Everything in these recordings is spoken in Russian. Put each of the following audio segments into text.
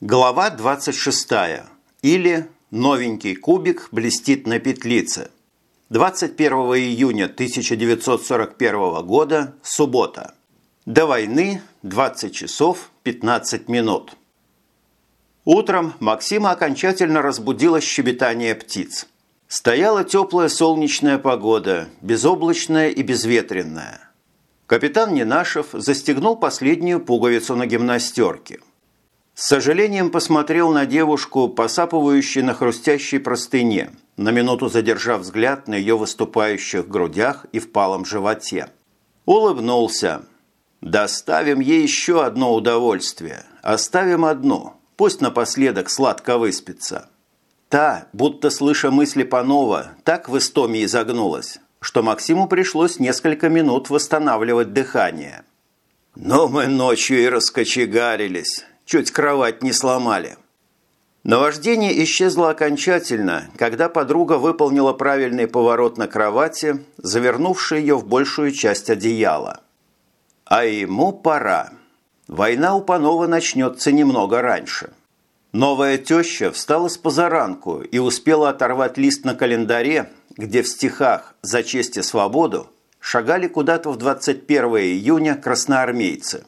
Глава 26. Или «Новенький кубик блестит на петлице». 21 июня 1941 года, суббота. До войны 20 часов 15 минут. Утром Максима окончательно разбудило щебетание птиц. Стояла теплая солнечная погода, безоблачная и безветренная. Капитан Ненашев застегнул последнюю пуговицу на гимнастерке. С сожалением посмотрел на девушку, посапывающую на хрустящей простыне, на минуту задержав взгляд на ее выступающих грудях и впалом животе. Улыбнулся. «Доставим ей еще одно удовольствие. Оставим одно. Пусть напоследок сладко выспится». Та, будто слыша мысли Панова, так в истомии загнулась, что Максиму пришлось несколько минут восстанавливать дыхание. «Но мы ночью и раскочегарились чуть кровать не сломали. Наваждение исчезло окончательно, когда подруга выполнила правильный поворот на кровати, завернувший ее в большую часть одеяла. А ему пора. Война у Панова начнется немного раньше. Новая теща встала с позаранку и успела оторвать лист на календаре, где в стихах «За честь и свободу» шагали куда-то в 21 июня красноармейцы –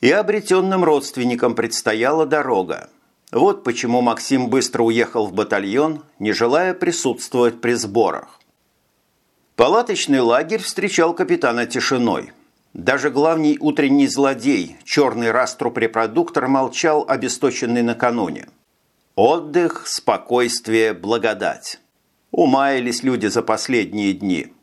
и обретенным родственникам предстояла дорога. Вот почему Максим быстро уехал в батальон, не желая присутствовать при сборах. Палаточный лагерь встречал капитана тишиной. Даже главный утренний злодей, черный раструб-репродуктор, молчал, обесточенный накануне. Отдых, спокойствие, благодать. Умаялись люди за последние дни –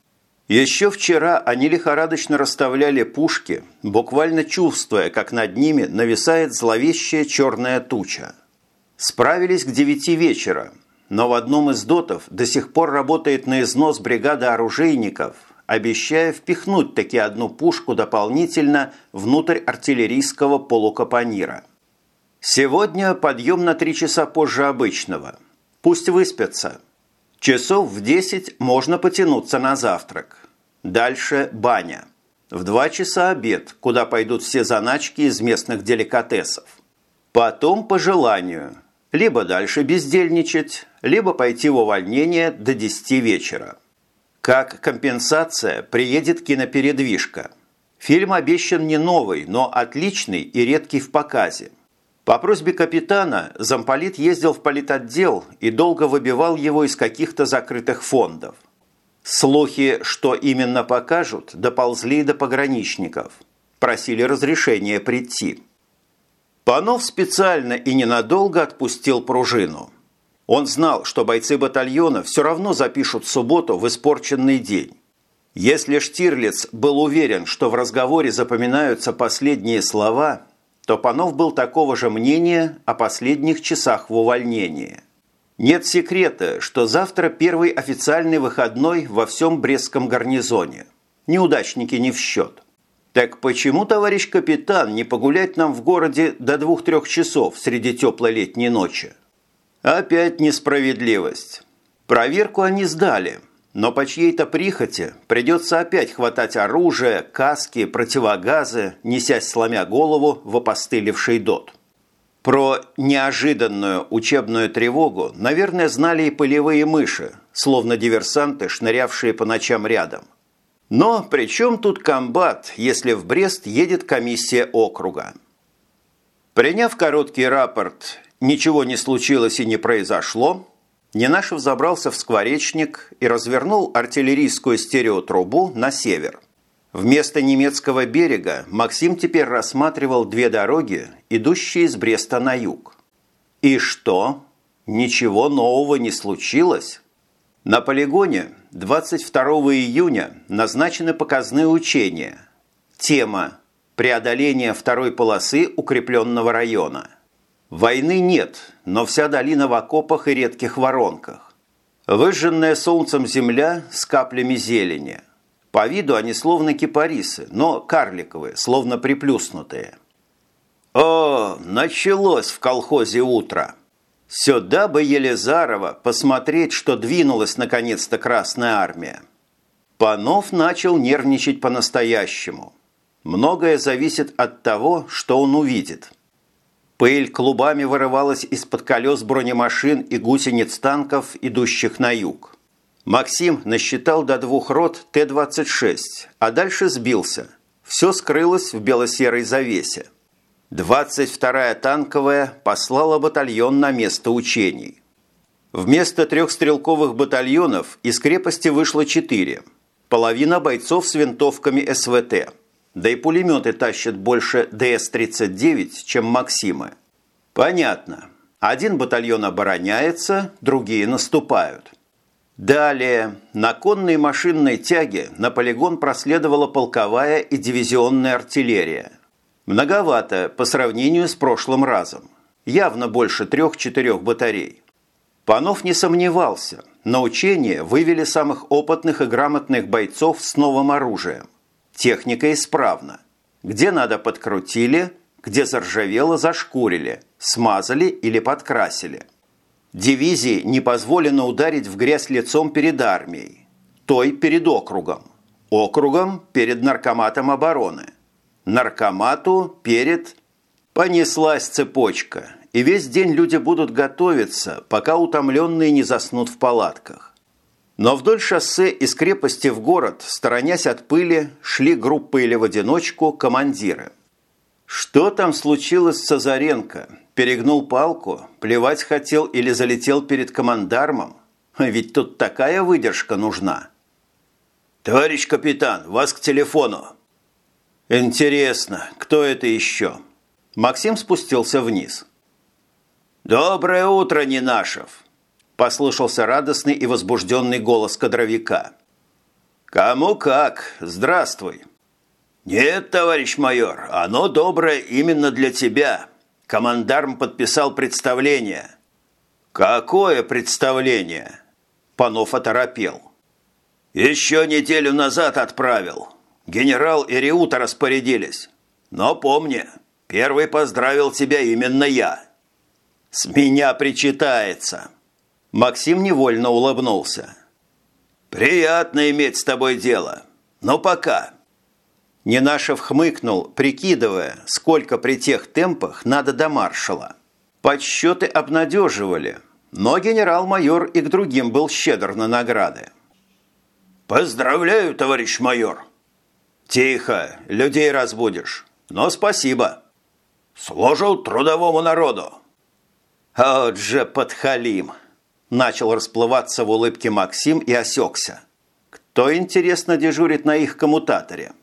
еще вчера они лихорадочно расставляли пушки, буквально чувствуя, как над ними нависает зловещая черная туча. Справились к девяти вечера, но в одном из дотов до сих пор работает на износ бригада оружейников, обещая впихнуть таки одну пушку дополнительно внутрь артиллерийского полукапонира. Сегодня подъем на три часа позже обычного. Пусть выспятся – Часов в 10 можно потянуться на завтрак. Дальше баня. В 2 часа обед, куда пойдут все заначки из местных деликатесов. Потом по желанию. Либо дальше бездельничать, либо пойти в увольнение до 10 вечера. Как компенсация приедет кинопередвижка. Фильм обещан не новый, но отличный и редкий в показе. По просьбе капитана замполит ездил в политотдел и долго выбивал его из каких-то закрытых фондов. Слухи, что именно покажут, доползли до пограничников. Просили разрешения прийти. Панов специально и ненадолго отпустил пружину. Он знал, что бойцы батальона все равно запишут субботу в испорченный день. Если Штирлиц был уверен, что в разговоре запоминаются последние слова – то Панов был такого же мнения о последних часах в увольнении. Нет секрета, что завтра первый официальный выходной во всем Брестском гарнизоне. Неудачники не в счет. Так почему, товарищ капитан, не погулять нам в городе до двух-трех часов среди теплой летней ночи? Опять несправедливость. Проверку они сдали – но по чьей-то прихоти придется опять хватать оружие, каски, противогазы, несясь сломя голову в опостылевший дот. Про неожиданную учебную тревогу, наверное, знали и полевые мыши, словно диверсанты, шнырявшие по ночам рядом. Но при чем тут комбат, если в Брест едет комиссия округа? Приняв короткий рапорт «Ничего не случилось и не произошло», Ненашев забрался в скворечник и развернул артиллерийскую стереотрубу на север. Вместо немецкого берега Максим теперь рассматривал две дороги, идущие из Бреста на юг. И что? Ничего нового не случилось? На полигоне 22 июня назначены показные учения. Тема «Преодоление второй полосы укрепленного района». Войны нет, но вся долина в окопах и редких воронках. Выжженная солнцем земля с каплями зелени. По виду они словно кипарисы, но карликовые, словно приплюснутые. О, началось в колхозе утро. Сюда бы Елизарова посмотреть, что двинулась наконец-то Красная Армия. Панов начал нервничать по-настоящему. Многое зависит от того, что он увидит – Пыль клубами вырывалась из-под колес бронемашин и гусениц танков, идущих на юг. Максим насчитал до двух рот Т-26, а дальше сбился. Все скрылось в бело-серой завесе. 22-я танковая послала батальон на место учений. Вместо трех стрелковых батальонов из крепости вышло четыре. Половина бойцов с винтовками СВТ. Да и пулеметы тащат больше ДС-39, чем Максимы. Понятно. Один батальон обороняется, другие наступают. Далее, на конной машинной тяге на полигон проследовала полковая и дивизионная артиллерия. Многовато по сравнению с прошлым разом. Явно больше трех-четырех батарей. Панов не сомневался. На учение вывели самых опытных и грамотных бойцов с новым оружием. Техника исправна. Где надо подкрутили, где заржавело зашкурили, смазали или подкрасили – Дивизии не позволено ударить в грязь лицом перед армией, той перед округом, округом перед наркоматом обороны, наркомату перед... Понеслась цепочка, и весь день люди будут готовиться, пока утомленные не заснут в палатках. Но вдоль шоссе из крепости в город, сторонясь от пыли, шли группы или в одиночку командиры. Что там случилось с Сазаренко? Перегнул палку, плевать хотел или залетел перед командармом? Ведь тут такая выдержка нужна. «Товарищ капитан, вас к телефону!» «Интересно, кто это еще?» Максим спустился вниз. «Доброе утро, Нинашев!» Послышался радостный и возбужденный голос кадровика. «Кому как? Здравствуй!» «Нет, товарищ майор, оно доброе именно для тебя. Командарм подписал представление». «Какое представление?» Панов оторопел. «Еще неделю назад отправил. Генерал и Риута распорядились. Но помни, первый поздравил тебя именно я». «С меня причитается». Максим невольно улыбнулся. «Приятно иметь с тобой дело. Но пока». Ненашев хмыкнул, прикидывая, сколько при тех темпах надо до маршала. Подсчеты обнадеживали, но генерал-майор и к другим был щедр на награды. «Поздравляю, товарищ майор!» «Тихо, людей разбудишь, но спасибо!» «Служил трудовому народу!» «Вот же подхалим!» Начал расплываться в улыбке Максим и осекся. «Кто, интересно, дежурит на их коммутаторе?»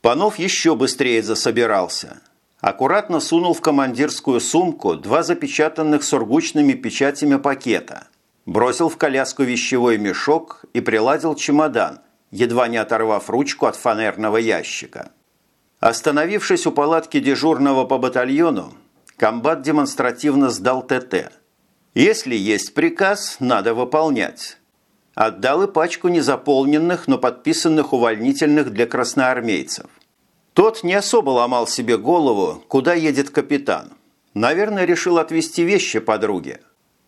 Панов еще быстрее засобирался. Аккуратно сунул в командирскую сумку два запечатанных сургучными печатями пакета. Бросил в коляску вещевой мешок и приладил чемодан, едва не оторвав ручку от фанерного ящика. Остановившись у палатки дежурного по батальону, комбат демонстративно сдал ТТ. Если есть приказ, надо выполнять. Отдал и пачку незаполненных, но подписанных увольнительных для красноармейцев. Тот не особо ломал себе голову, куда едет капитан. Наверное, решил отвезти вещи подруге.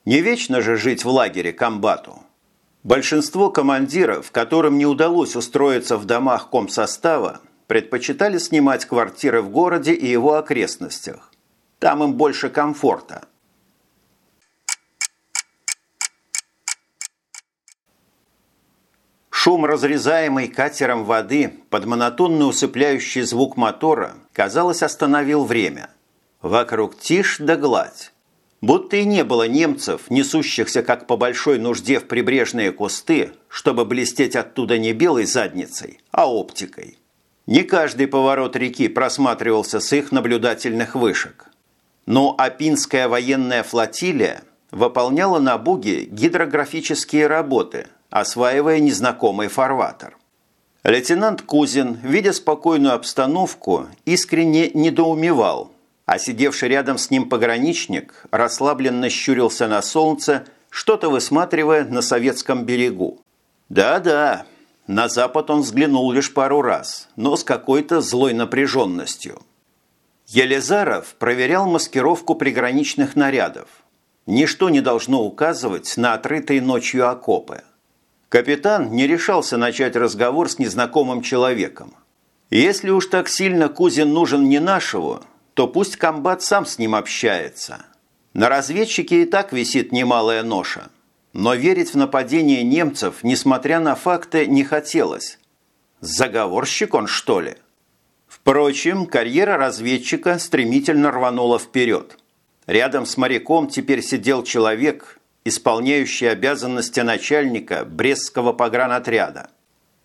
Не вечно же жить в лагере комбату. Большинство командиров, которым не удалось устроиться в домах комсостава, предпочитали снимать квартиры в городе и его окрестностях. Там им больше комфорта. Шум, разрезаемый катером воды под монотонный усыпляющий звук мотора, казалось, остановил время. Вокруг тишь да гладь. Будто и не было немцев, несущихся как по большой нужде в прибрежные кусты, чтобы блестеть оттуда не белой задницей, а оптикой. Не каждый поворот реки просматривался с их наблюдательных вышек. Но Апинская военная флотилия выполняла на Буге гидрографические работы – осваивая незнакомый фарватер. Лейтенант Кузин, видя спокойную обстановку, искренне недоумевал, а сидевший рядом с ним пограничник расслабленно щурился на солнце, что-то высматривая на советском берегу. Да-да, на запад он взглянул лишь пару раз, но с какой-то злой напряженностью. Елизаров проверял маскировку приграничных нарядов. Ничто не должно указывать на отрытые ночью окопы. Капитан не решался начать разговор с незнакомым человеком. Если уж так сильно Кузин нужен не нашего, то пусть комбат сам с ним общается. На разведчике и так висит немалая ноша. Но верить в нападение немцев, несмотря на факты, не хотелось. Заговорщик он, что ли? Впрочем, карьера разведчика стремительно рванула вперед. Рядом с моряком теперь сидел человек, исполняющий обязанности начальника Брестского погранотряда.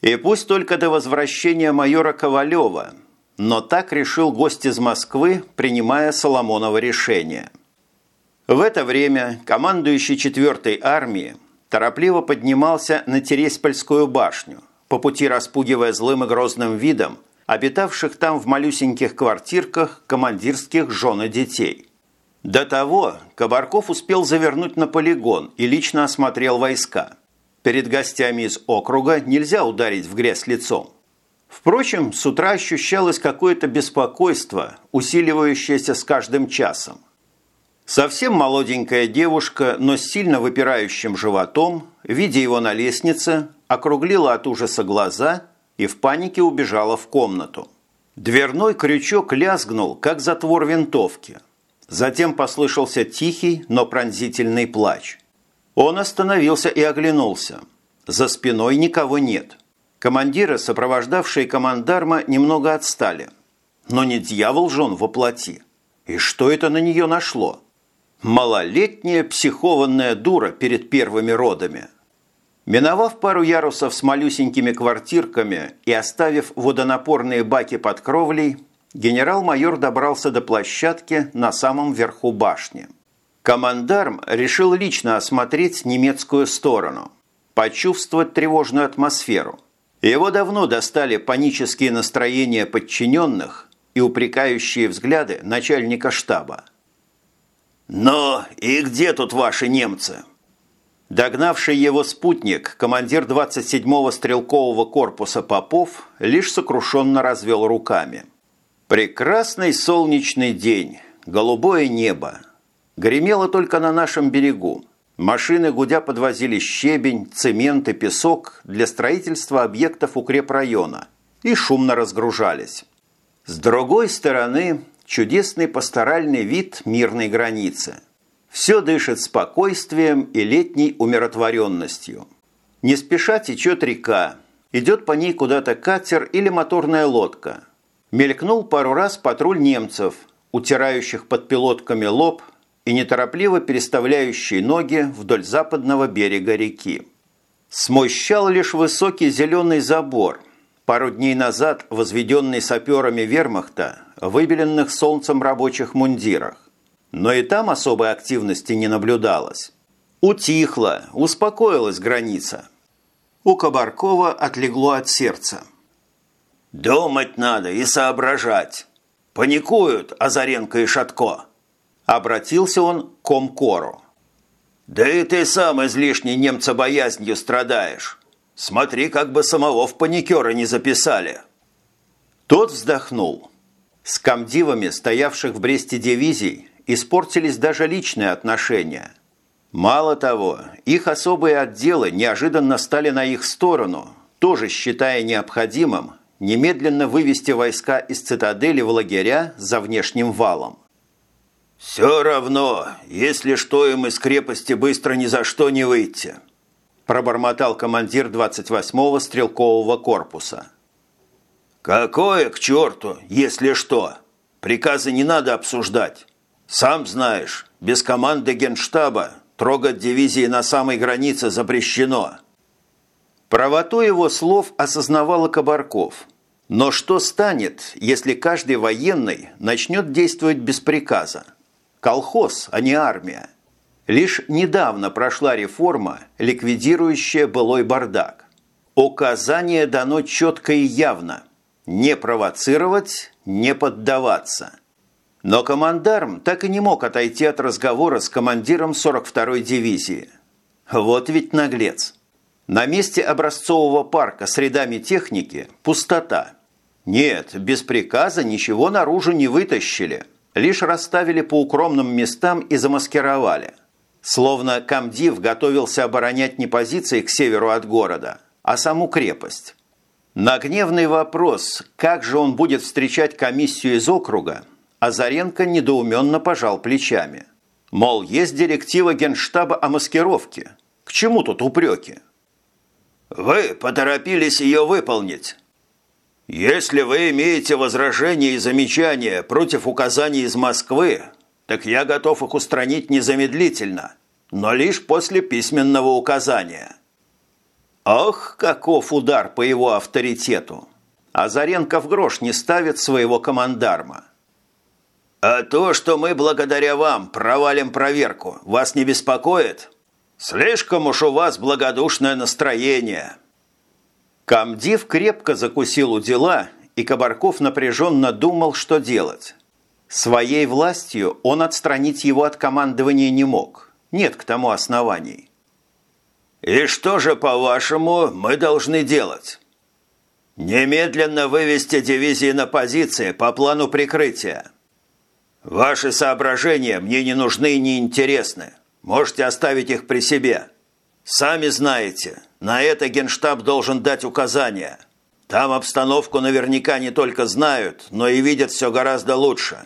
И пусть только до возвращения майора Ковалева, но так решил гость из Москвы, принимая Соломоново решение. В это время командующий 4-й армией торопливо поднимался на Тереспольскую башню, по пути распугивая злым и грозным видом обитавших там в малюсеньких квартирках командирских жен и детей. До того Кабарков успел завернуть на полигон и лично осмотрел войска. Перед гостями из округа нельзя ударить в грязь лицом. Впрочем, с утра ощущалось какое-то беспокойство, усиливающееся с каждым часом. Совсем молоденькая девушка, но с сильно выпирающим животом, видя его на лестнице, округлила от ужаса глаза и в панике убежала в комнату. Дверной крючок лязгнул, как затвор винтовки. Затем послышался тихий, но пронзительный плач. Он остановился и оглянулся. За спиной никого нет. Командиры, сопровождавшие командарма, немного отстали. Но не дьявол же он воплоти. И что это на нее нашло? Малолетняя психованная дура перед первыми родами. Миновав пару ярусов с малюсенькими квартирками и оставив водонапорные баки под кровлей, генерал-майор добрался до площадки на самом верху башни. Командарм решил лично осмотреть немецкую сторону, почувствовать тревожную атмосферу. Его давно достали панические настроения подчиненных и упрекающие взгляды начальника штаба. «Но и где тут ваши немцы?» Догнавший его спутник, командир 27-го стрелкового корпуса Попов, лишь сокрушенно развел руками. «Прекрасный солнечный день, голубое небо. Гремело только на нашем берегу. Машины гудя подвозили щебень, цемент и песок для строительства объектов укрепрайона и шумно разгружались. С другой стороны, чудесный пасторальный вид мирной границы. Все дышит спокойствием и летней умиротворенностью. Не спеша течет река, идет по ней куда-то катер или моторная лодка. Мелькнул пару раз патруль немцев, утирающих под пилотками лоб и неторопливо переставляющие ноги вдоль западного берега реки. Смущал лишь высокий зеленый забор, пару дней назад возведенный саперами вермахта выбеленных солнцем рабочих мундирах. Но и там особой активности не наблюдалось. Утихла, успокоилась граница. У Кабаркова отлегло от сердца. «Думать надо и соображать. Паникуют Азаренко и Шатко». Обратился он к Комкору. «Да и ты сам излишней немцебоязнью страдаешь. Смотри, как бы самого в паникера не записали». Тот вздохнул. С комдивами, стоявших в Бресте дивизий, испортились даже личные отношения. Мало того, их особые отделы неожиданно стали на их сторону, тоже считая необходимым немедленно вывести войска из цитадели в лагеря за внешним валом. «Все равно, если что, им из крепости быстро ни за что не выйти», пробормотал командир 28-го стрелкового корпуса – «Какое к черту, если что? Приказы не надо обсуждать. Сам знаешь, без команды генштаба трогать дивизии на самой границе запрещено». Правоту его слов осознавал Кабарков. Но что станет, если каждый военный начнет действовать без приказа? Колхоз, а не армия. Лишь недавно прошла реформа, ликвидирующая былой бардак. Указание дано четко и явно – не провоцировать, не поддаваться. Но командарм так и не мог отойти от разговора с командиром 42-й дивизии. Вот ведь наглец. На месте образцового парка с рядами техники пустота. Нет, без приказа ничего наружу не вытащили, лишь расставили по укромным местам и замаскировали. Словно комдив готовился оборонять не позиции к северу от города, а саму крепость. На гневный вопрос, как же он будет встречать комиссию из округа, Азаренко недоуменно пожал плечами. Мол, есть директива Генштаба о маскировке. К чему тут упреки? Вы поторопились ее выполнить. Если вы имеете возражения и замечания против указаний из Москвы, так я готов их устранить незамедлительно, но лишь после письменного указания. Ох, каков удар по его авторитету! Азаренко в грош не ставит своего командарма. А то, что мы благодаря вам провалим проверку, вас не беспокоит? Слишком уж у вас благодушное настроение. Камдив крепко закусил у дела, и Кабарков напряженно думал, что делать. Своей властью он отстранить его от командования не мог. Нет к тому оснований. «И что же, по-вашему, мы должны делать?» «Немедленно вывести дивизии на позиции по плану прикрытия. Ваши соображения мне не нужны и не интересны. Можете оставить их при себе. Сами знаете, на это Генштаб должен дать указания. Там обстановку наверняка не только знают, но и видят все гораздо лучше.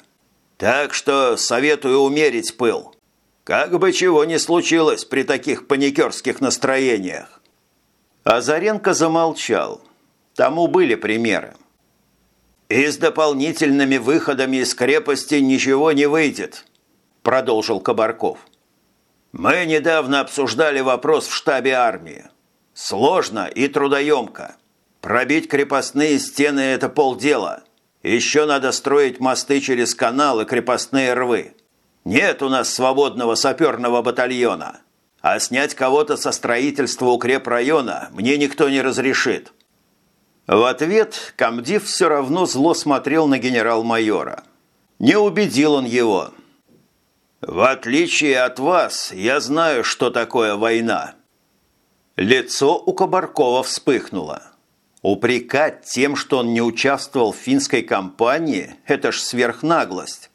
Так что советую умерить пыл. Как бы чего ни случилось при таких паникерских настроениях. Азаренко замолчал. Тому были примеры. «И с дополнительными выходами из крепости ничего не выйдет», – продолжил Кабарков. «Мы недавно обсуждали вопрос в штабе армии. Сложно и трудоемко. Пробить крепостные стены – это полдела. Еще надо строить мосты через канал и крепостные рвы. Нет у нас свободного саперного батальона. А снять кого-то со строительства укрепрайона мне никто не разрешит». В ответ комдив все равно зло смотрел на генерал-майора. Не убедил он его. «В отличие от вас, я знаю, что такое война». Лицо у Кабаркова вспыхнуло. Упрекать тем, что он не участвовал в финской кампании, это ж сверхнаглость.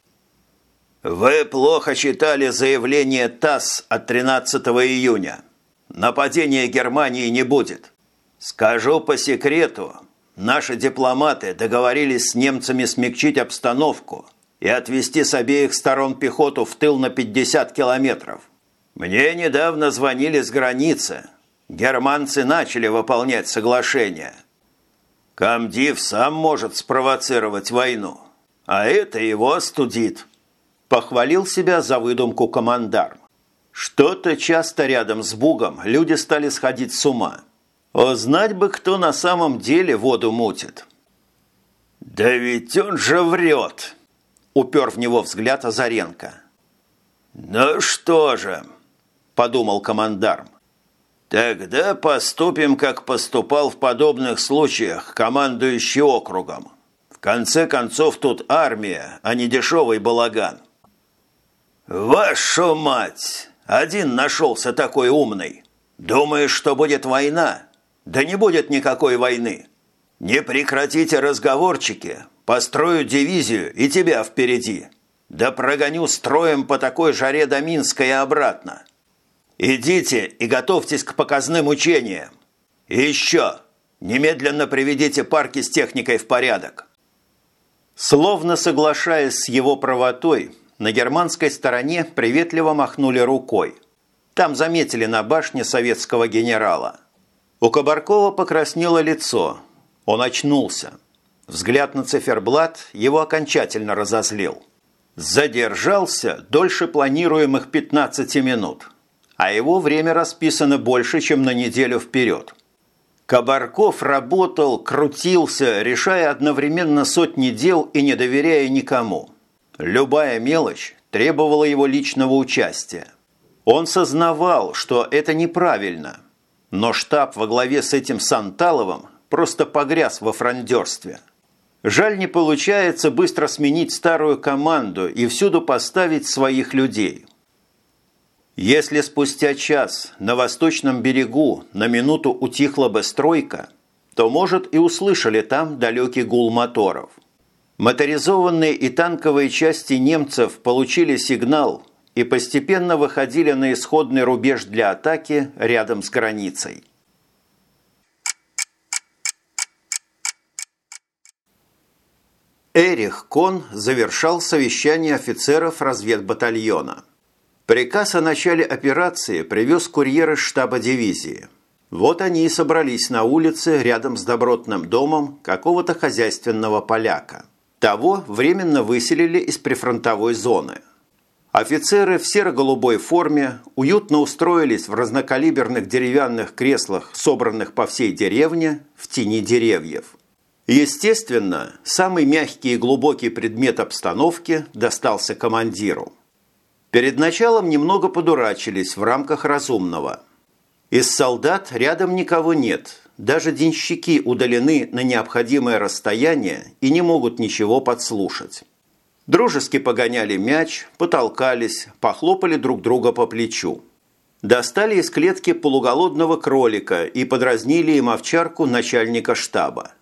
«Вы плохо читали заявление ТАСС от 13 июня. Нападения Германии не будет. Скажу по секрету, Наши дипломаты договорились с немцами смягчить обстановку и отвести с обеих сторон пехоту в тыл на 50 километров. Мне недавно звонили с границы. Германцы начали выполнять соглашение. Камдив сам может спровоцировать войну, а это его остудит. Похвалил себя за выдумку командарм. Что-то часто рядом с Бугом люди стали сходить с ума – Узнать бы, кто на самом деле воду мутит. «Да ведь он же врет!» – упер в него взгляд Азаренко. «Ну что же?» – подумал командарм. «Тогда поступим, как поступал в подобных случаях командующий округом. В конце концов, тут армия, а не дешевый балаган». «Вашу мать! Один нашелся такой умный. Думаешь, что будет война? Да не будет никакой войны. Не прекратите разговорчики. Построю дивизию и тебя впереди. Да прогоню строем по такой жаре до Минска и обратно. Идите и готовьтесь к показным учениям. И еще, немедленно приведите парки с техникой в порядок. Словно соглашаясь с его правотой, на германской стороне приветливо махнули рукой. Там заметили на башне советского генерала – у Кабаркова покраснело лицо. Он очнулся. Взгляд на циферблат его окончательно разозлил. Задержался дольше планируемых 15 минут, а его время расписано больше, чем на неделю вперед. Кабарков работал, крутился, решая одновременно сотни дел и не доверяя никому. Любая мелочь требовала его личного участия. Он сознавал, что это неправильно – но штаб во главе с этим Санталовым просто погряз во фрондерстве. Жаль не получается быстро сменить старую команду и всюду поставить своих людей. Если спустя час на восточном берегу на минуту утихла бы стройка, то, может, и услышали там далекий гул моторов. Моторизованные и танковые части немцев получили сигнал – и постепенно выходили на исходный рубеж для атаки рядом с границей. Эрих Кон завершал совещание офицеров разведбатальона. Приказ о начале операции привез курьер из штаба дивизии. Вот они и собрались на улице рядом с добротным домом какого-то хозяйственного поляка. Того временно выселили из прифронтовой зоны. Офицеры в серо-голубой форме уютно устроились в разнокалиберных деревянных креслах, собранных по всей деревне, в тени деревьев – Естественно, самый мягкий и глубокий предмет обстановки достался командиру. Перед началом немного подурачились в рамках разумного. Из солдат рядом никого нет, даже денщики удалены на необходимое расстояние и не могут ничего подслушать. Дружески погоняли мяч, потолкались, похлопали друг друга по плечу. Достали из клетки полуголодного кролика и подразнили им овчарку начальника штаба.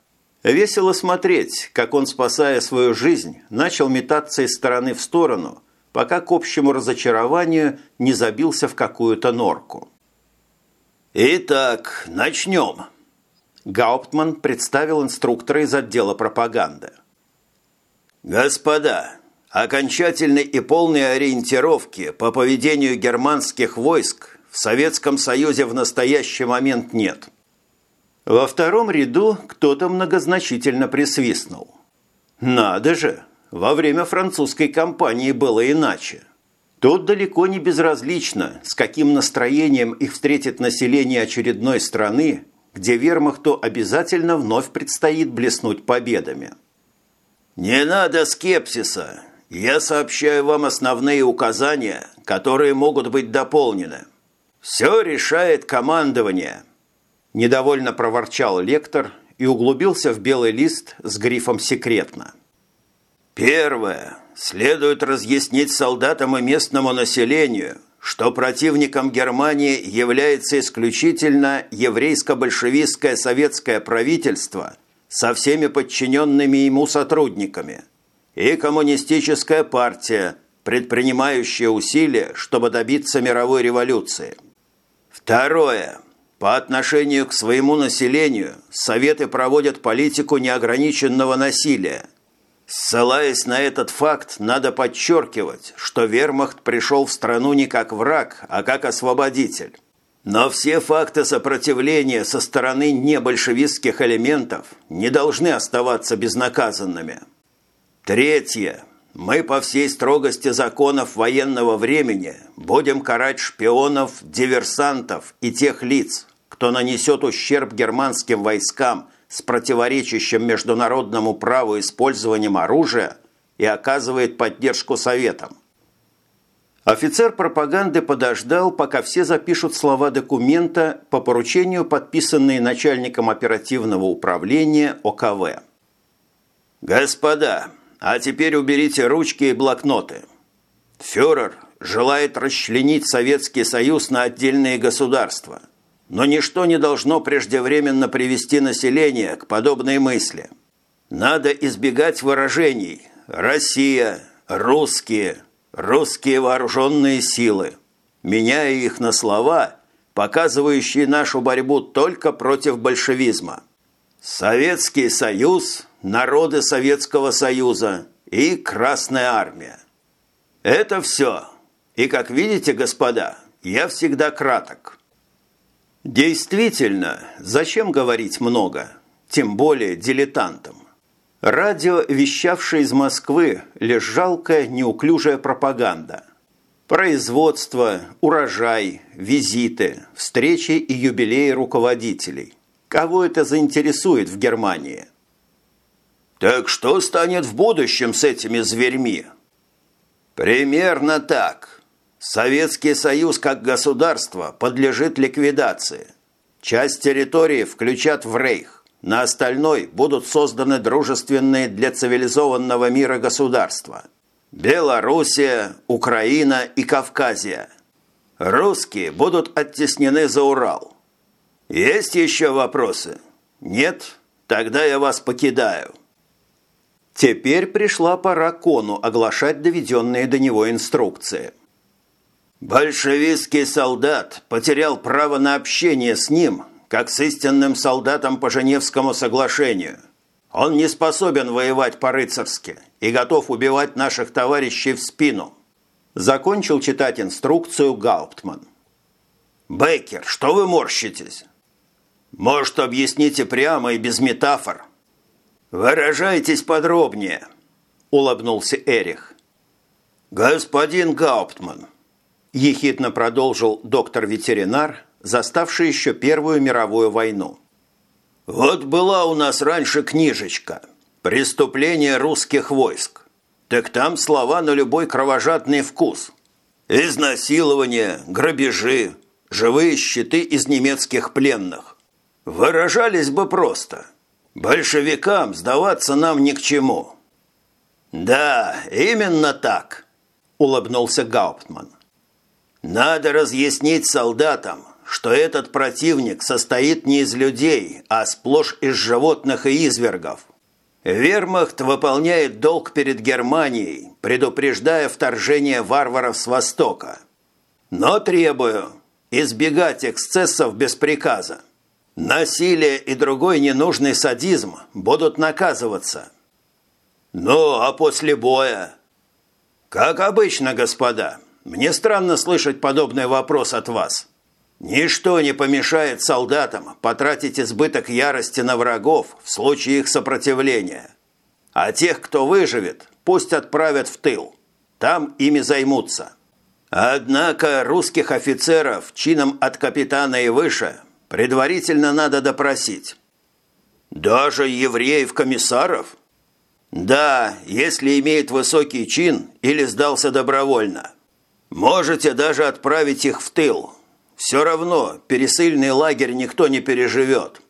Весело смотреть, как он, спасая свою жизнь, начал метаться из стороны в сторону, пока к общему разочарованию не забился в какую-то норку. «Итак, начнем!» Гауптман представил инструктора из отдела пропаганды. «Господа, окончательной и полной ориентировки по поведению германских войск в Советском Союзе в настоящий момент нет. Во втором ряду кто-то многозначительно присвистнул. Надо же, во время французской кампании было иначе. Тут далеко не безразлично, с каким настроением их встретит население очередной страны, где вермахту обязательно вновь предстоит блеснуть победами. «Не надо скепсиса. Я сообщаю вам основные указания, которые могут быть дополнены. Все решает командование». Недовольно проворчал лектор и углубился в белый лист с грифом «Секретно». Первое. Следует разъяснить солдатам и местному населению, что противником Германии является исключительно еврейско-большевистское советское правительство со всеми подчиненными ему сотрудниками и коммунистическая партия, предпринимающая усилия, чтобы добиться мировой революции. Второе. По отношению к своему населению Советы проводят политику неограниченного насилия. Ссылаясь на этот факт, надо подчеркивать, что вермахт пришел в страну не как враг, а как освободитель. Но все факты сопротивления со стороны небольшевистских элементов не должны оставаться безнаказанными. Третье. Мы по всей строгости законов военного времени будем карать шпионов, диверсантов и тех лиц, кто нанесет ущерб германским войскам с противоречащим международному праву использованием оружия и оказывает поддержку Советам. Офицер пропаганды подождал, пока все запишут слова документа по поручению, подписанные начальником оперативного управления ОКВ. «Господа, а теперь уберите ручки и блокноты. Фюрер желает расчленить Советский Союз на отдельные государства – но ничто не должно преждевременно привести население к подобной мысли. Надо избегать выражений «Россия», «русские», «русские вооруженные силы», меняя их на слова, показывающие нашу борьбу только против большевизма. Советский Союз, народы Советского Союза и Красная Армия. Это все. И, как видите, господа, я всегда краток. Действительно, зачем говорить много, тем более дилетантам? Радио, вещавшее из Москвы, лишь жалкая, неуклюжая пропаганда. Производство, урожай, визиты, встречи и юбилеи руководителей. Кого это заинтересует в Германии? Так что станет в будущем с этими зверьми? Примерно так. Советский Союз как государство подлежит ликвидации. Часть территории включат в Рейх. На остальной будут созданы дружественные для цивилизованного мира государства. Белоруссия, Украина и Кавказия. Русские будут оттеснены за Урал. Есть еще вопросы? Нет? Тогда я вас покидаю. Теперь пришла пора Кону оглашать доведенные до него инструкции – Большевистский солдат потерял право на общение с ним, как с истинным солдатом по Женевскому соглашению. Он не способен воевать по-рыцарски и готов убивать наших товарищей в спину. Закончил читать инструкцию Гауптман. «Беккер, что вы морщитесь?» «Может, объясните прямо и без метафор?» «Выражайтесь подробнее», – улыбнулся Эрих. «Господин Гауптман», – ехидно продолжил доктор-ветеринар, заставший еще Первую мировую войну. «Вот была у нас раньше книжечка «Преступление русских войск». Так там слова на любой кровожадный вкус. Изнасилование, грабежи, живые щиты из немецких пленных. Выражались бы просто. Большевикам сдаваться нам ни к чему. Да, именно так, улыбнулся Гауптман. Надо разъяснить солдатам, что этот противник состоит не из людей, а сплошь из животных и извергов. Вермахт выполняет долг перед Германией, предупреждая вторжение варваров с Востока. Но требую избегать эксцессов без приказа. Насилие и другой ненужный садизм будут наказываться. Ну, а после боя? Как обычно, господа, мне странно слышать подобный вопрос от вас. Ничто не помешает солдатам потратить избыток ярости на врагов в случае их сопротивления. А тех, кто выживет, пусть отправят в тыл. Там ими займутся. Однако русских офицеров чином от капитана и выше предварительно надо допросить. Даже евреев-комиссаров? Да, если имеет высокий чин или сдался добровольно. Можете даже отправить их в тыл, все равно пересыльный лагерь никто не переживет.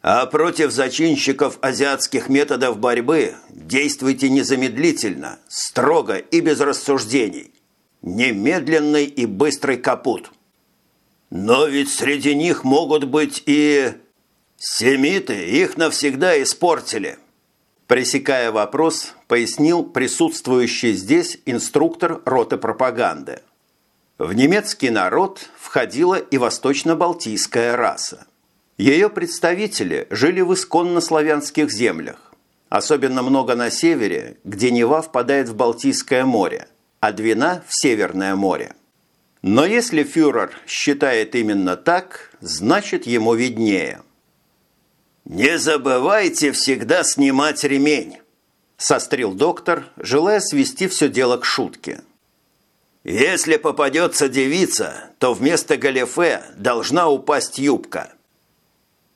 А против зачинщиков азиатских методов борьбы действуйте незамедлительно, строго и без рассуждений. Немедленный и быстрый капут. Но ведь среди них могут быть и... Семиты их навсегда испортили. Пресекая вопрос, пояснил присутствующий здесь инструктор роты пропаганды. В немецкий народ входила и восточно-балтийская раса. Ее представители жили в исконно славянских землях, особенно много на севере, где Нева впадает в Балтийское море, а Двина – в Северное море. Но если фюрер считает именно так, значит ему виднее. «Не забывайте всегда снимать ремень», – сострил доктор, желая свести все дело к шутке – если попадется девица, то вместо галифе должна упасть юбка.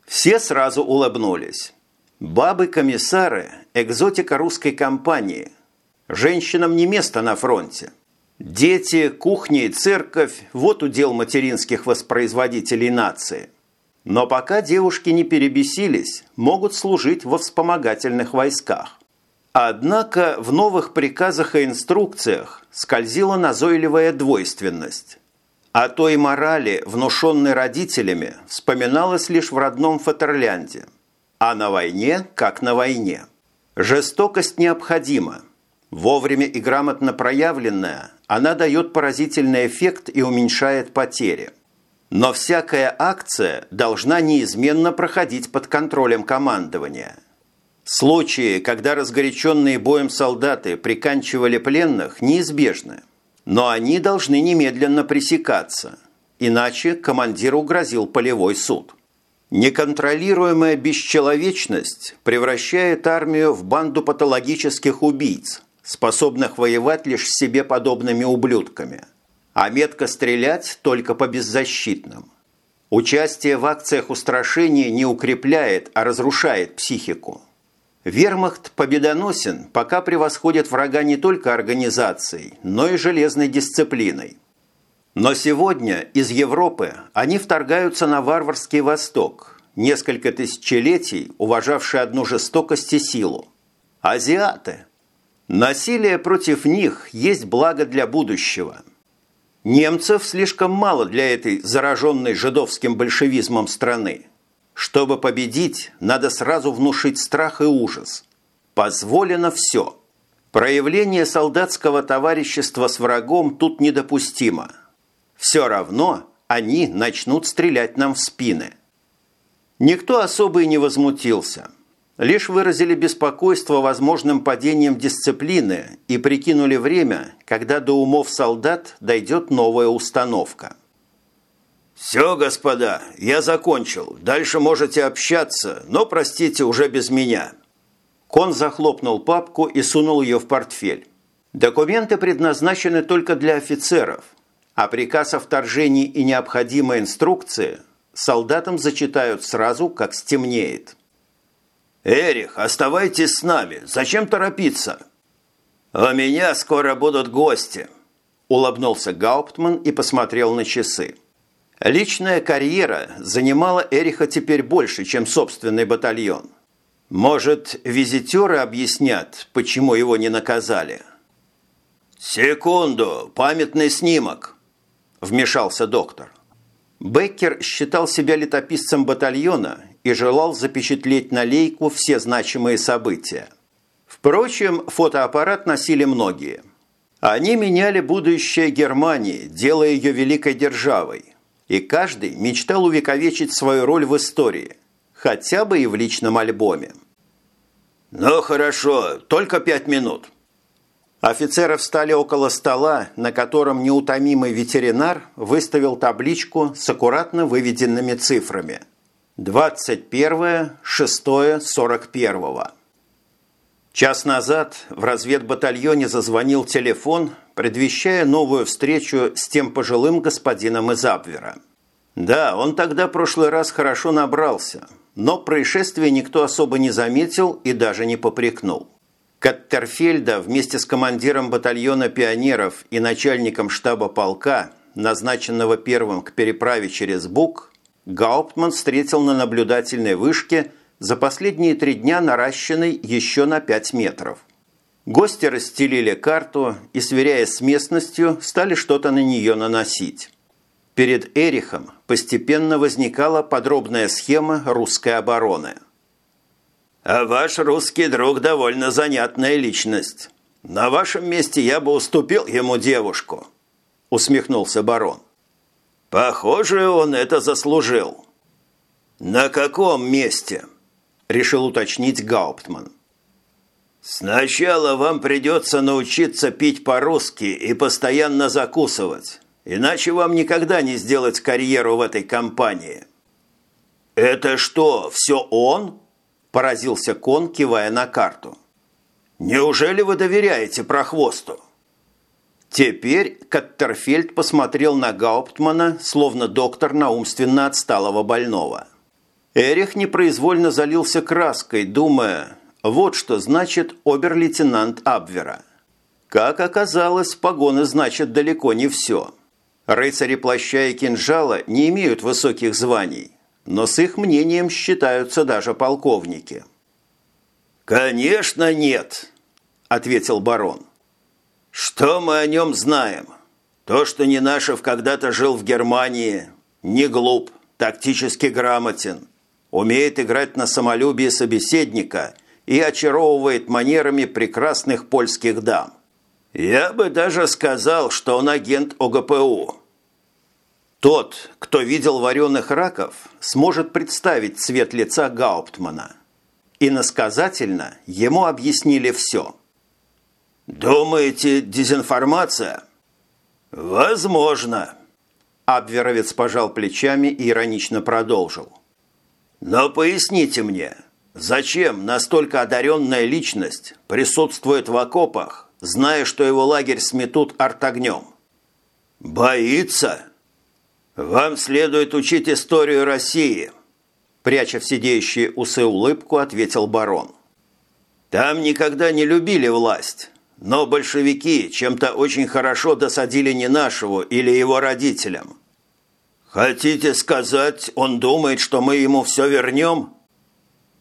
Все сразу улыбнулись. Бабы-комиссары – экзотика русской компании. Женщинам не место на фронте. Дети, кухня и церковь – вот удел материнских воспроизводителей нации. Но пока девушки не перебесились, могут служить во вспомогательных войсках. Однако в новых приказах и инструкциях скользила назойливая двойственность. О той морали, внушенной родителями, вспоминалось лишь в родном Фатерлянде. А на войне, как на войне. Жестокость необходима. Вовремя и грамотно проявленная, она дает поразительный эффект и уменьшает потери. Но всякая акция должна неизменно проходить под контролем командования – Случаи, когда разгоряченные боем солдаты приканчивали пленных, неизбежны. Но они должны немедленно пресекаться, иначе командиру грозил полевой суд. Неконтролируемая бесчеловечность превращает армию в банду патологических убийц, способных воевать лишь с себе подобными ублюдками, а метко стрелять только по беззащитным. Участие в акциях устрашения не укрепляет, а разрушает психику. Вермахт победоносен, пока превосходит врага не только организацией, но и железной дисциплиной. Но сегодня из Европы они вторгаются на варварский Восток, несколько тысячелетий уважавший одну жестокость и силу. Азиаты. Насилие против них есть благо для будущего. Немцев слишком мало для этой зараженной жидовским большевизмом страны. Чтобы победить, надо сразу внушить страх и ужас. Позволено все. Проявление солдатского товарищества с врагом тут недопустимо. Все равно они начнут стрелять нам в спины. Никто особо и не возмутился. Лишь выразили беспокойство возможным падением дисциплины и прикинули время, когда до умов солдат дойдет новая установка. «Все, господа, я закончил. Дальше можете общаться, но, простите, уже без меня». Кон захлопнул папку и сунул ее в портфель. Документы предназначены только для офицеров, а приказ о вторжении и необходимые инструкции солдатам зачитают сразу, как стемнеет. «Эрих, оставайтесь с нами. Зачем торопиться?» «У меня скоро будут гости», – улыбнулся Гауптман и посмотрел на часы. Личная карьера занимала Эриха теперь больше, чем собственный батальон. Может, визитеры объяснят, почему его не наказали? «Секунду, памятный снимок», – вмешался доктор. Беккер считал себя летописцем батальона и желал запечатлеть на лейку все значимые события. Впрочем, фотоаппарат носили многие. Они меняли будущее Германии, делая ее великой державой. И каждый мечтал увековечить свою роль в истории, хотя бы и в личном альбоме. «Ну хорошо, только пять минут», Офицеры встали около стола, на котором неутомимый ветеринар выставил табличку с аккуратно выведенными цифрами. 21 6 41 Час назад в разведбатальоне зазвонил телефон, предвещая новую встречу с тем пожилым господином из Абвера. Да, он тогда прошлый раз хорошо набрался, но происшествие никто особо не заметил и даже не попрекнул. Каттерфельда вместе с командиром батальона пионеров и начальником штаба полка, назначенного первым к переправе через Бук, Гауптман встретил на наблюдательной вышке за последние три дня наращенной еще на 5 метров. Гости расстелили карту и, сверяясь с местностью, стали что-то на нее наносить. Перед Эрихом постепенно возникала подробная схема русской обороны – а ваш русский друг довольно занятная личность. На вашем месте я бы уступил ему девушку, усмехнулся барон. Похоже, он это заслужил. На каком месте? решил уточнить Гауптман. Сначала вам придется научиться пить по-русски и постоянно закусывать, иначе вам никогда не сделать карьеру в этой компании. Это что, все он? Поразился Кон, кивая на карту. «Неужели вы доверяете прохвосту?» Теперь Каттерфельд посмотрел на Гауптмана, словно доктор на умственно отсталого больного. Эрих непроизвольно залился краской, думая, вот что значит обер-лейтенант Абвера. Как оказалось, погоны значат далеко не все. Рыцари плаща и кинжала не имеют высоких званий, но с их мнением считаются даже полковники. «Конечно нет», – ответил барон. «Что мы о нем знаем? То, что Нинашев когда-то жил в Германии, не глуп, тактически грамотен, умеет играть на самолюбие собеседника и очаровывает манерами прекрасных польских дам. Я бы даже сказал, что он агент ОГПУ». Тот, кто видел вареных раков, сможет представить цвет лица Гауптмана. Иносказательно ему объяснили все. «Думаете, дезинформация?» «Возможно». Абверовец пожал плечами и иронично продолжил. «Но поясните мне, зачем настолько одаренная личность присутствует в окопах, зная, что его лагерь сметут артогнем?» «Боится?» «Вам следует учить историю России», – пряча в сидеющие усы улыбку, ответил барон. «Там никогда не любили власть, но большевики чем-то очень хорошо досадили не нашего или его родителям». «Хотите сказать, он думает, что мы ему все вернем?»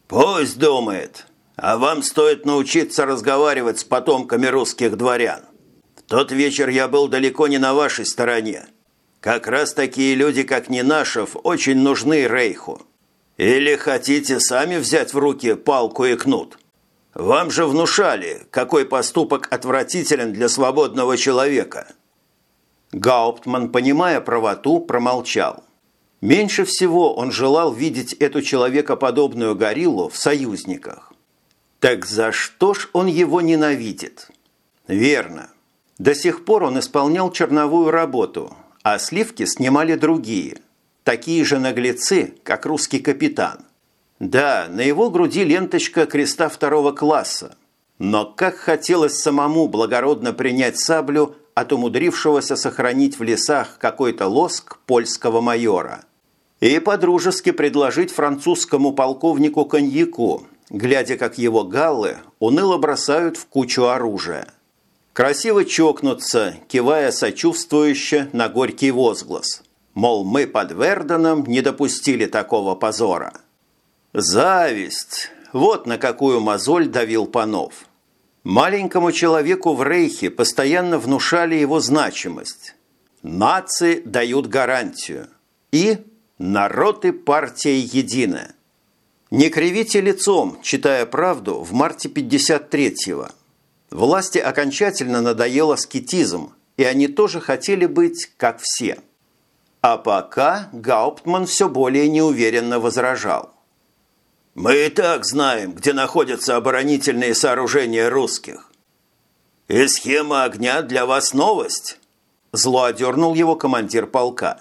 «Пусть думает, а вам стоит научиться разговаривать с потомками русских дворян. В тот вечер я был далеко не на вашей стороне». Как раз такие люди, как Нинашев, очень нужны Рейху. Или хотите сами взять в руки палку и кнут? Вам же внушали, какой поступок отвратителен для свободного человека. Гауптман, понимая правоту, промолчал. Меньше всего он желал видеть эту человекоподобную гориллу в союзниках. Так за что ж он его ненавидит? Верно. До сих пор он исполнял черновую работу, а сливки снимали другие, такие же наглецы, как русский капитан. Да, на его груди ленточка креста второго класса, но как хотелось самому благородно принять саблю от умудрившегося сохранить в лесах какой-то лоск польского майора – и подружески предложить французскому полковнику коньяку, глядя, как его галлы уныло бросают в кучу оружия. Красиво чокнуться, кивая сочувствующе на горький возглас. Мол, мы под Верденом не допустили такого позора. Зависть. Вот на какую мозоль давил Панов. Маленькому человеку в Рейхе постоянно внушали его значимость. Нации дают гарантию. И Народ и партия едины. Не кривите лицом, читая правду в марте 53-го. Власти окончательно надоел аскетизм, и они тоже хотели быть как все. А пока Гауптман все более неуверенно возражал. «Мы и так знаем, где находятся оборонительные сооружения русских». «И схема огня для вас новость?» Зло одернул его командир полка.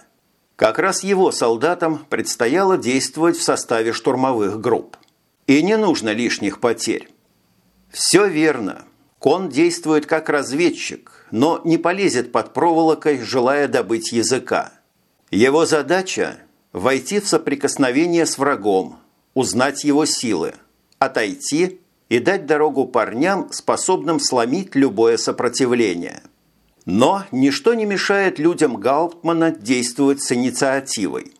Как раз его солдатам предстояло действовать в составе штурмовых групп. И не нужно лишних потерь. Все верно. Кон действует как разведчик, но не полезет под проволокой, желая добыть языка. Его задача – войти в соприкосновение с врагом, узнать его силы, отойти и дать дорогу парням, способным сломить любое сопротивление – но ничто не мешает людям Гауптмана действовать с инициативой.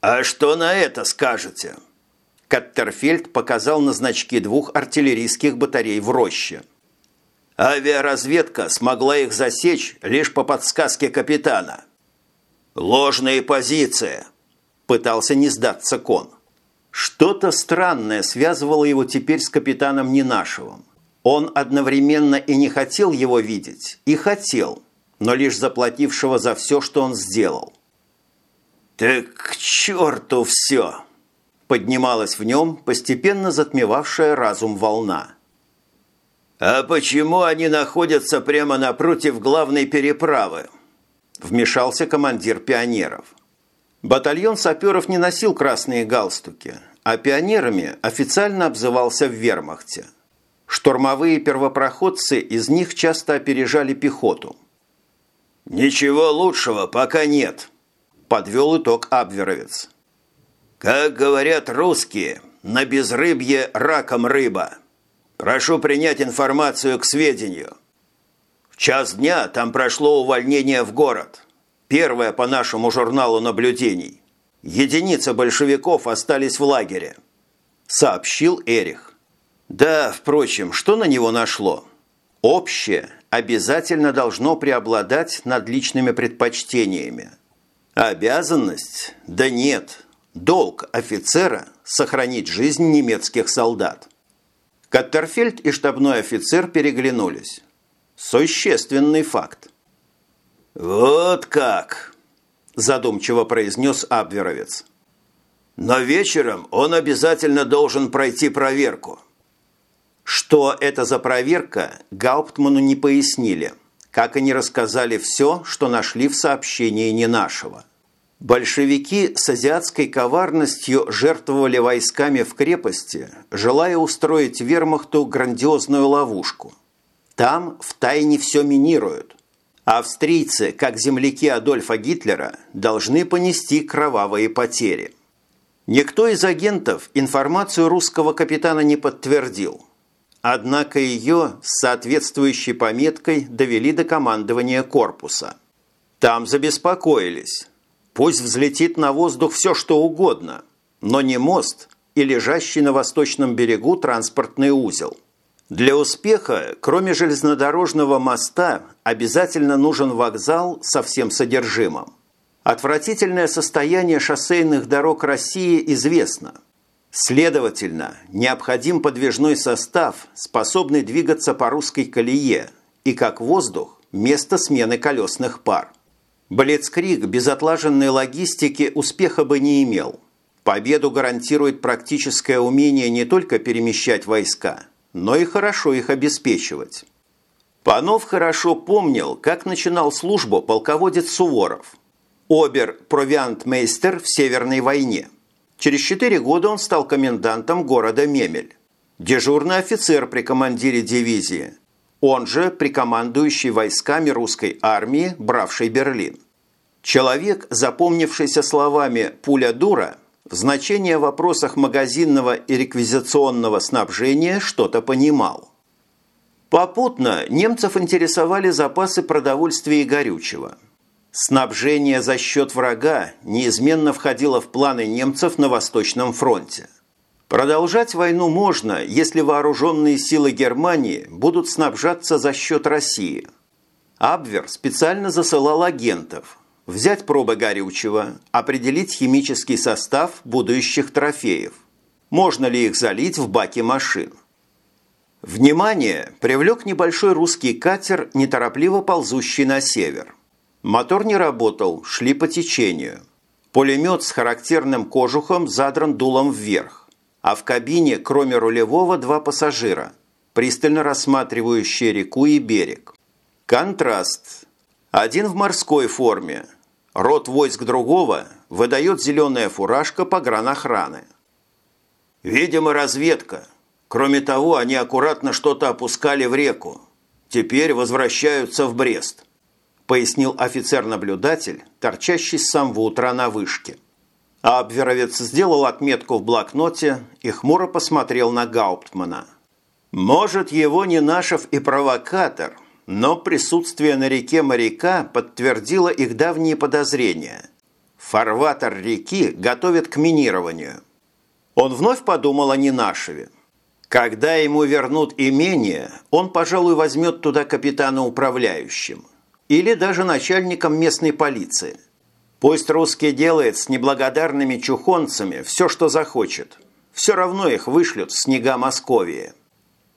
«А что на это скажете?» Каттерфельд показал на значки двух артиллерийских батарей в роще. Авиаразведка смогла их засечь лишь по подсказке капитана. «Ложные позиции!» – пытался не сдаться Кон. Что-то странное связывало его теперь с капитаном Ненашевым. Он одновременно и не хотел его видеть, и хотел, но лишь заплатившего за все, что он сделал. «Так к черту все!» Поднималась в нем постепенно затмевавшая разум волна. «А почему они находятся прямо напротив главной переправы?» Вмешался командир пионеров. Батальон саперов не носил красные галстуки, а пионерами официально обзывался в вермахте – Штурмовые первопроходцы из них часто опережали пехоту. «Ничего лучшего пока нет», – подвел итог Абверовец. «Как говорят русские, на безрыбье раком рыба. Прошу принять информацию к сведению. В час дня там прошло увольнение в город. Первое по нашему журналу наблюдений. Единицы большевиков остались в лагере», – сообщил Эрих. Да, впрочем, что на него нашло? Общее обязательно должно преобладать над личными предпочтениями. Обязанность? Да нет. Долг офицера – сохранить жизнь немецких солдат. Каттерфельд и штабной офицер переглянулись. Существенный факт. «Вот как!» – задумчиво произнес Абверовец. «Но вечером он обязательно должен пройти проверку». Что это за проверка, Гауптману не пояснили, как они рассказали все, что нашли в сообщении не нашего. Большевики с азиатской коварностью жертвовали войсками в крепости, желая устроить вермахту грандиозную ловушку. Там в тайне все минируют. Австрийцы, как земляки Адольфа Гитлера, должны понести кровавые потери. Никто из агентов информацию русского капитана не подтвердил – Однако ее с соответствующей пометкой довели до командования корпуса. Там забеспокоились. Пусть взлетит на воздух все, что угодно, но не мост и лежащий на восточном берегу транспортный узел. Для успеха, кроме железнодорожного моста, обязательно нужен вокзал со всем содержимым. Отвратительное состояние шоссейных дорог России известно – Следовательно, необходим подвижной состав, способный двигаться по русской колее, и как воздух – место смены колесных пар. Блицкриг без отлаженной логистики успеха бы не имел. Победу гарантирует практическое умение не только перемещать войска, но и хорошо их обеспечивать. Панов хорошо помнил, как начинал службу полководец Суворов, обер-провиантмейстер в Северной войне. Через четыре года он стал комендантом города Мемель, дежурный офицер при командире дивизии, он же прикомандующий войсками русской армии, бравшей Берлин. Человек, запомнившийся словами «пуля дура», значение в вопросах магазинного и реквизиционного снабжения что-то понимал. Попутно немцев интересовали запасы продовольствия и горючего. Снабжение за счет врага неизменно входило в планы немцев на Восточном фронте. Продолжать войну можно, если вооруженные силы Германии будут снабжаться за счет России. Абвер специально засылал агентов – взять пробы горючего, определить химический состав будущих трофеев. Можно ли их залить в баки машин? Внимание привлек небольшой русский катер, неторопливо ползущий на север. Мотор не работал, шли по течению. Пулемет с характерным кожухом задран дулом вверх. А в кабине, кроме рулевого, два пассажира, пристально рассматривающие реку и берег. Контраст. Один в морской форме. Рот войск другого выдает зеленая фуражка погранохраны. Видимо, разведка – Кроме того, они аккуратно что-то опускали в реку. Теперь возвращаются в Брест», – пояснил офицер-наблюдатель, торчащий с самого утра на вышке. А Абверовец сделал отметку в блокноте и хмуро посмотрел на Гауптмана. «Может, его не Нашев и провокатор, но присутствие на реке моряка подтвердило их давние подозрения. Фарватер реки готовят к минированию». Он вновь подумал о Ненашеве. Когда ему вернут имение, он, пожалуй, возьмет туда капитана управляющим или даже начальником местной полиции. Пусть русский делает с неблагодарными чухонцами все, что захочет. Все равно их вышлют в снега Московии.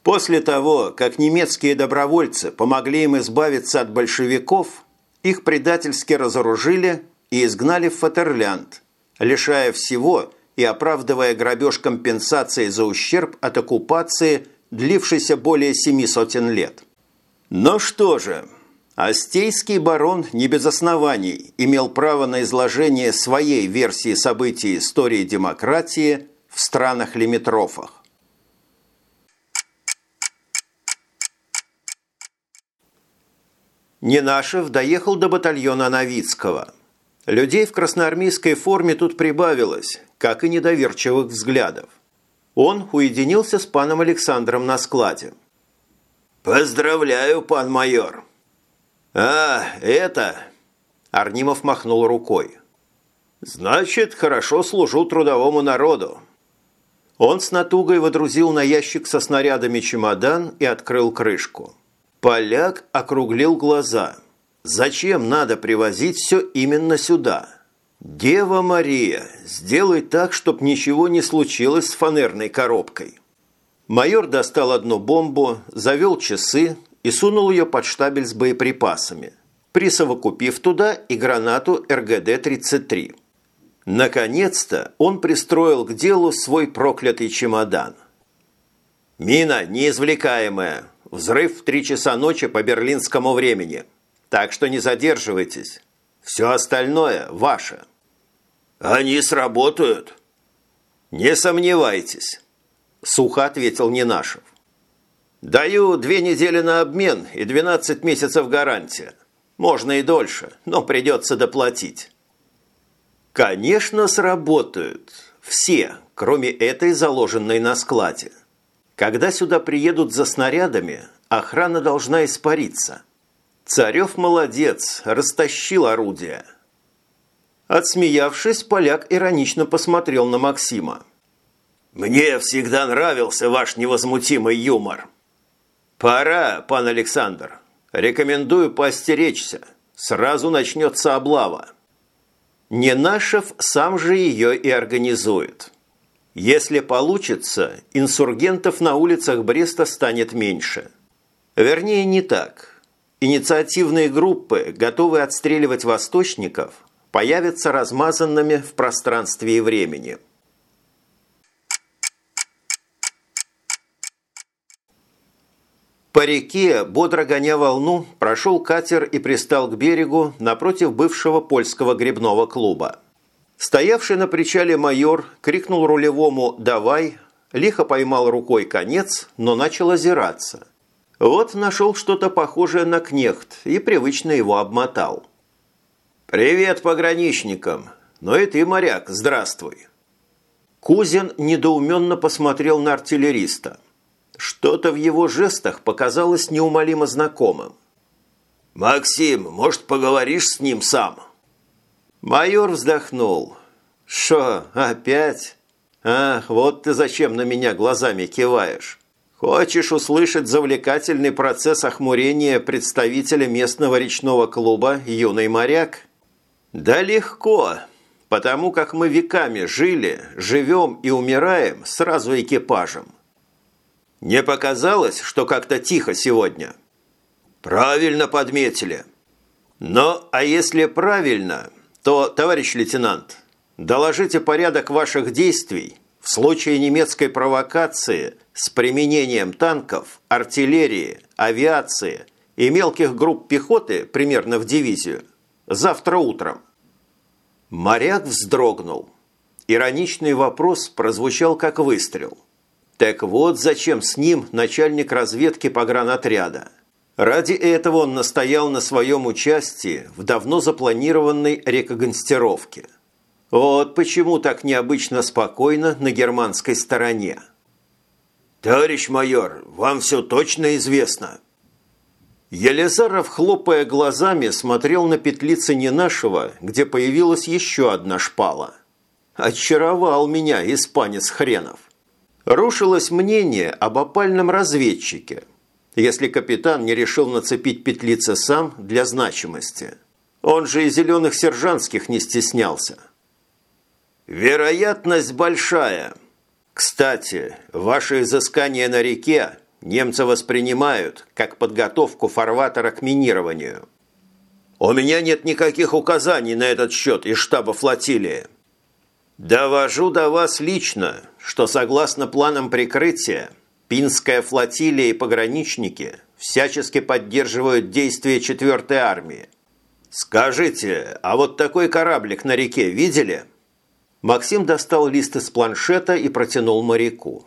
После того, как немецкие добровольцы помогли им избавиться от большевиков, их предательски разоружили и изгнали в Фатерлянд, лишая всего – и оправдывая грабеж компенсации за ущерб от оккупации, длившейся более семи сотен лет. Но что же, Астейский барон не без оснований имел право на изложение своей версии событий истории демократии в странах-лимитрофах. Ненашев доехал до батальона Новицкого – Людей в красноармейской форме тут прибавилось, как и недоверчивых взглядов. Он уединился с паном Александром на складе. «Поздравляю, пан майор!» «А, это...» Арнимов махнул рукой. «Значит, хорошо служу трудовому народу». Он с натугой водрузил на ящик со снарядами чемодан и открыл крышку. Поляк округлил глаза – Зачем надо привозить все именно сюда? Дева Мария, сделай так, чтобы ничего не случилось с фанерной коробкой. Майор достал одну бомбу, завел часы и сунул ее под штабель с боеприпасами, присовокупив туда и гранату РГД-33. Наконец-то он пристроил к делу свой проклятый чемодан. «Мина неизвлекаемая. Взрыв в три часа ночи по берлинскому времени. Так что не задерживайтесь. Все остальное ваше». «Они сработают?» «Не сомневайтесь», – сухо ответил Ненашев. «Даю две недели на обмен и 12 месяцев гарантия. Можно и дольше, но придется доплатить». «Конечно, сработают. Все, кроме этой, заложенной на складе. Когда сюда приедут за снарядами, охрана должна испариться». Царев молодец, растащил орудие. Отсмеявшись, поляк иронично посмотрел на Максима. «Мне всегда нравился ваш невозмутимый юмор». «Пора, пан Александр. Рекомендую поостеречься. Сразу начнется облава». Ненашев сам же ее и организует. Если получится, инсургентов на улицах Бреста станет меньше. Вернее, не так – инициативные группы, готовые отстреливать восточников, появятся размазанными в пространстве и времени. По реке, бодро гоня волну, прошел катер и пристал к берегу напротив бывшего польского грибного клуба. Стоявший на причале майор крикнул рулевому «давай», лихо поймал рукой конец, но начал озираться. Вот нашел что-то похожее на кнехт и привычно его обмотал. «Привет пограничникам! Ну и ты, моряк, здравствуй!» Кузин недоуменно посмотрел на артиллериста. Что-то в его жестах показалось неумолимо знакомым. «Максим, может, поговоришь с ним сам?» Майор вздохнул. «Шо, опять? Ах, вот ты зачем на меня глазами киваешь. Хочешь услышать завлекательный процесс охмурения представителя местного речного клуба «Юный моряк»? Да легко, потому как мы веками жили, живем и умираем сразу экипажем. Не показалось, что как-то тихо сегодня? Правильно подметили. Но, а если правильно, то, товарищ лейтенант, доложите порядок ваших действий в случае немецкой провокации с применением танков, артиллерии, авиации и мелких групп пехоты примерно в дивизию завтра утром. Моряк вздрогнул. Ироничный вопрос прозвучал как выстрел. Так вот зачем с ним начальник разведки погранотряда – Ради этого он настоял на своем участии в давно запланированной рекогонстировке. Вот почему так необычно спокойно на германской стороне. «Товарищ майор, вам все точно известно?» Елизаров, хлопая глазами, смотрел на петлицы нашего, где появилась еще одна шпала. Очаровал меня испанец хренов. Рушилось мнение об опальном разведчике – если капитан не решил нацепить петлицы сам для значимости. Он же и зеленых сержантских не стеснялся. Вероятность большая. Кстати, ваши изыскания на реке немцы воспринимают как подготовку фарватера к минированию. У меня нет никаких указаний на этот счет из штаба флотилии. Довожу до вас лично, что согласно планам прикрытия – Пинская флотилия и пограничники всячески поддерживают действия 4-й армии. Скажите, а вот такой кораблик на реке видели? Максим достал лист из планшета и протянул моряку.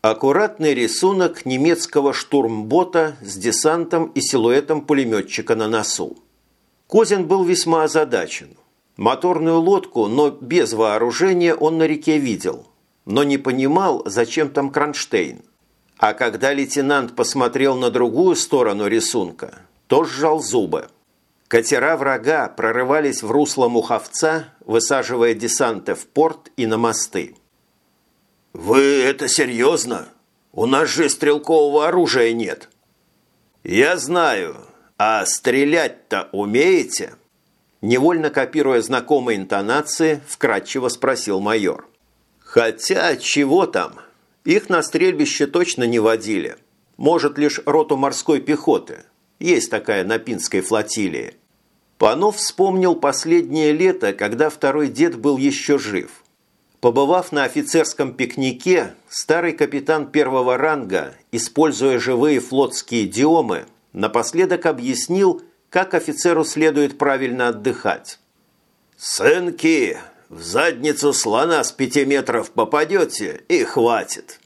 Аккуратный рисунок немецкого штурмбота с десантом и силуэтом пулеметчика на носу. Козин был весьма озадачен. Моторную лодку, но без вооружения он на реке видел, но не понимал, зачем там кронштейн. А когда лейтенант посмотрел на другую сторону рисунка, то сжал зубы. Катера врага прорывались в русло Муховца, высаживая десанты в порт и на мосты. «Вы это серьезно? У нас же стрелкового оружия нет». «Я знаю. А стрелять-то умеете?» Невольно копируя знакомые интонации, вкратчиво спросил майор. «Хотя, чего там?» Их на стрельбище точно не водили. Может, лишь роту морской пехоты. Есть такая на Пинской флотилии. Панов вспомнил последнее лето, когда второй дед был еще жив. Побывав на офицерском пикнике, старый капитан первого ранга, используя живые флотские идиомы, напоследок объяснил, как офицеру следует правильно отдыхать. «Сынки, в задницу слона с пяти метров попадете и хватит.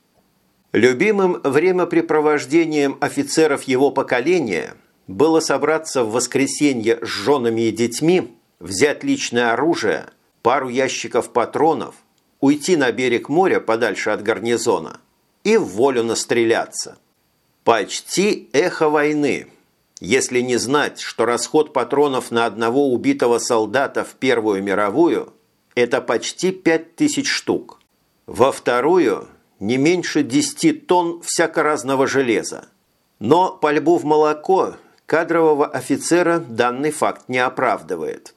Любимым времяпрепровождением офицеров его поколения было собраться в воскресенье с женами и детьми, взять личное оружие, пару ящиков патронов, уйти на берег моря подальше от гарнизона и в волю настреляться. Почти эхо войны, если не знать, что расход патронов на одного убитого солдата в Первую мировую – это почти 5000 штук. Во вторую – не меньше 10 тонн всяко-разного железа. Но по льбу в молоко кадрового офицера данный факт не оправдывает.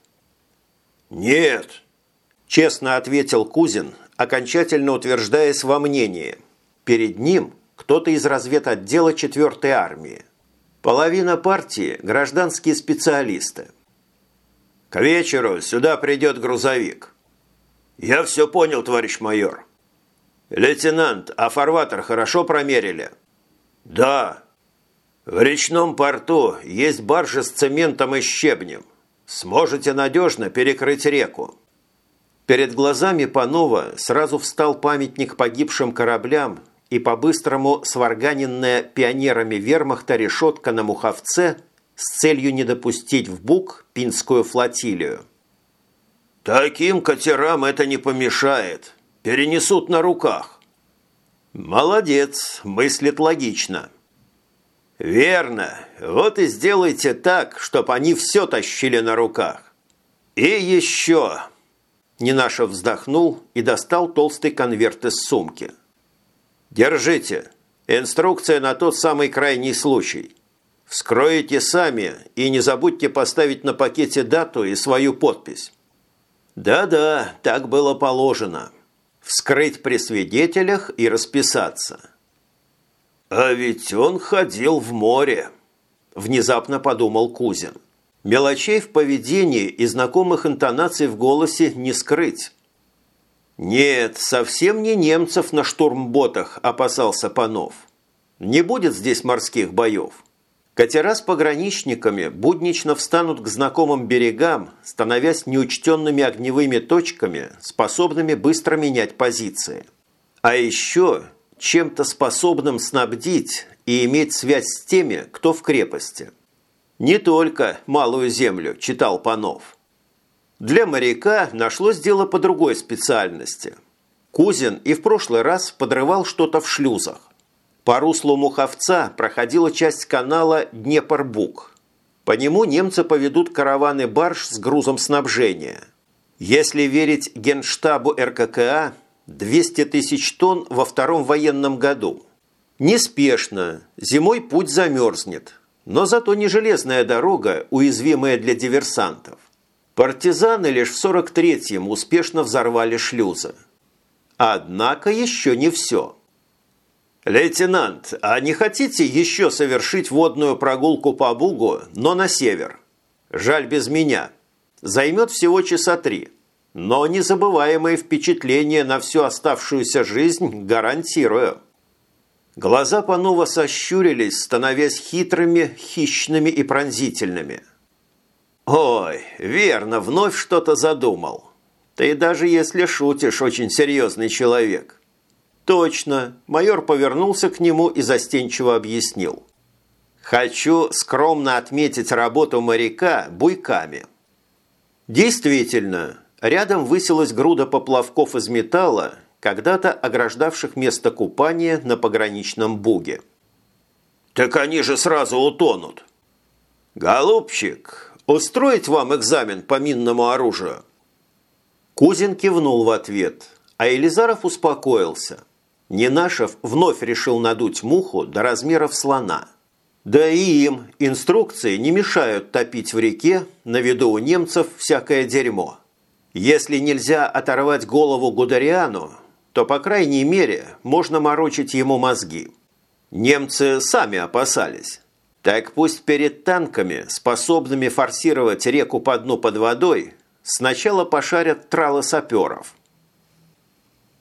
«Нет», – честно ответил Кузин, окончательно утверждаясь во мнении. Перед ним кто-то из разведотдела 4-й армии. Половина партии – гражданские специалисты. К вечеру сюда придет грузовик. Я все понял, товарищ майор. Лейтенант, а фарватер хорошо промерили? Да. В речном порту есть баржи с цементом и щебнем. Сможете надежно перекрыть реку. Перед глазами Панова сразу встал памятник погибшим кораблям и по-быстрому сварганенная пионерами вермахта решетка на Муховце с целью не допустить в Бук пинскую флотилию. «Таким катерам это не помешает. Перенесут на руках». «Молодец, мыслит логично». «Верно. Вот и сделайте так, чтобы они все тащили на руках. И еще...» Нинашев вздохнул и достал толстый конверт из сумки. «Держите. Инструкция на тот самый крайний случай. Вскроете сами и не забудьте поставить на пакете дату и свою подпись». «Да-да, так было положено. Вскрыть при свидетелях и расписаться». «А ведь он ходил в море», – внезапно подумал Кузин. Мелочей в поведении и знакомых интонаций в голосе не скрыть. Нет, совсем не немцев на штурмботах опасался Панов. Не будет здесь морских боев. Катера с пограничниками буднично встанут к знакомым берегам, становясь неучтенными огневыми точками, способными быстро менять позиции. А еще чем-то способным снабдить и иметь связь с теми, кто в крепости. Не только «Малую землю» читал Панов. Для моряка нашлось дело по другой специальности. Кузин и в прошлый раз подрывал что-то в шлюзах. По руслу Муховца проходила часть канала Днепр-Буг. По нему немцы поведут караваны барж с грузом снабжения. Если верить генштабу РККА, 200 тысяч тонн во втором военном году. Неспешно, зимой путь замерзнет, но зато не железная дорога, уязвимая для диверсантов. Партизаны лишь в 43-м успешно взорвали шлюзы. Однако еще не все. «Лейтенант, а не хотите еще совершить водную прогулку по Бугу, но на север? Жаль без меня. Займет всего часа три. Но незабываемые впечатления на всю оставшуюся жизнь гарантирую». Глаза Панова сощурились, становясь хитрыми, хищными и пронзительными – «Ой, верно, вновь что-то задумал. Ты даже если шутишь, очень серьезный человек». «Точно», – майор повернулся к нему и застенчиво объяснил. «Хочу скромно отметить работу моряка буйками». Действительно, рядом высилась груда поплавков из металла, когда-то ограждавших место купания на пограничном буге. «Так они же сразу утонут!» «Голубчик, Устроить вам экзамен по минному оружию?» Кузин кивнул в ответ, а Елизаров успокоился. Ненашев вновь решил надуть муху до размеров слона. Да и им инструкции не мешают топить в реке на виду у немцев всякое дерьмо. Если нельзя оторвать голову Гудериану, то, по крайней мере, можно морочить ему мозги. Немцы сами опасались. Так пусть перед танками, способными форсировать реку по дну под водой, сначала пошарят тралы саперов –